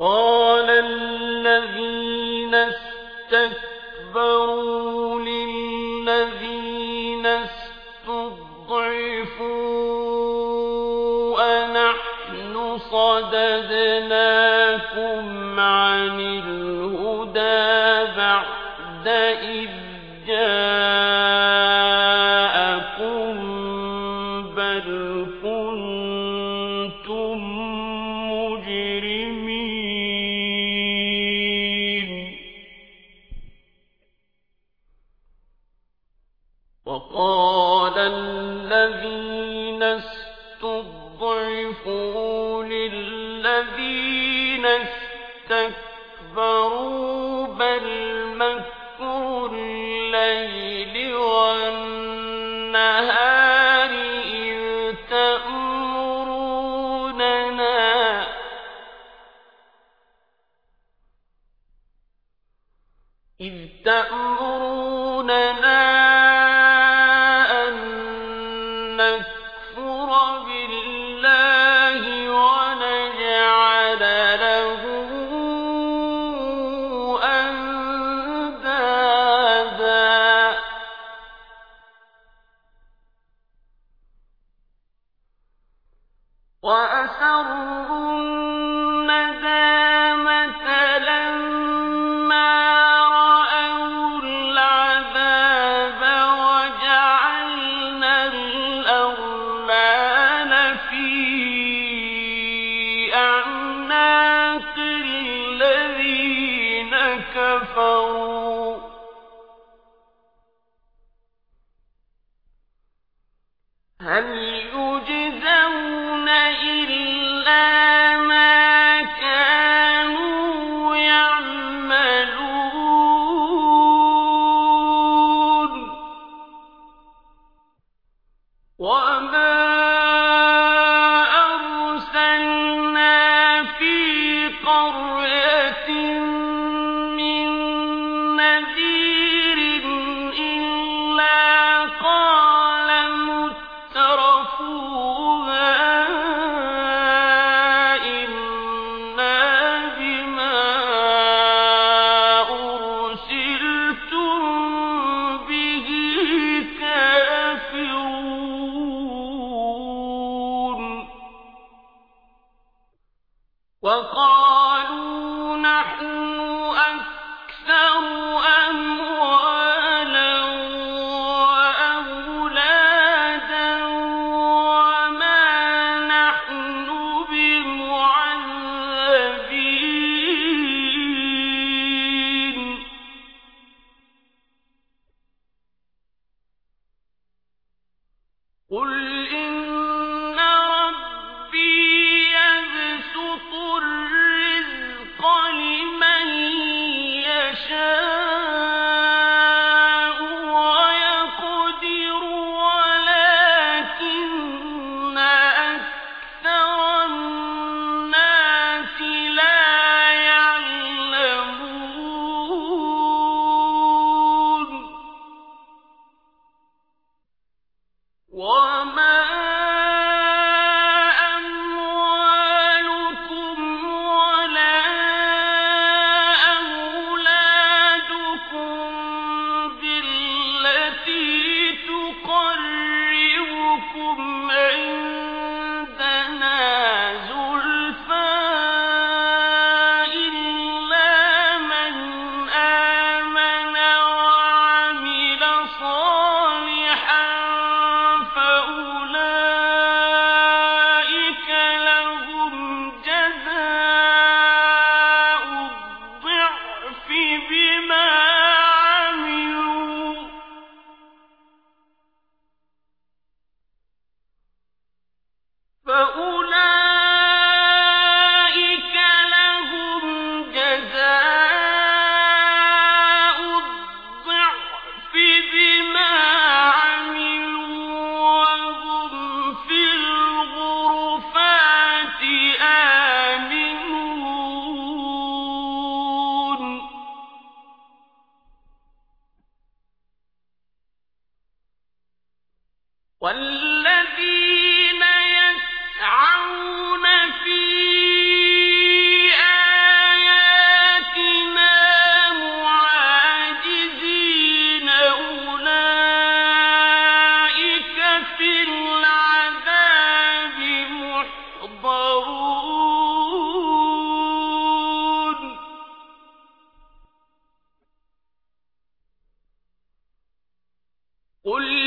قَالَ الَّذِينَ اسْتَكْبَرُوا لِلَّذِينَ اسْتُضْعِفُوا أَنَحْنُ صَدَدْنَاكُمْ عَنِ الْهُدَىٰ بَعْدَ إِذْ جَاءَكُم ۖ وَقَالَ الَّذِينَ اسْتُضْعِفُوا لِلَّذِينَ اسْتَكْبَرُوا بَلْ مَكْرُ أَعْنَاقِ الَّذِينَ كَفَرُوا ۚ هَلْ يُجْزَوْنَ وَقَالُوا نَحْنُ أَكْثَرُ What? فأوتي قل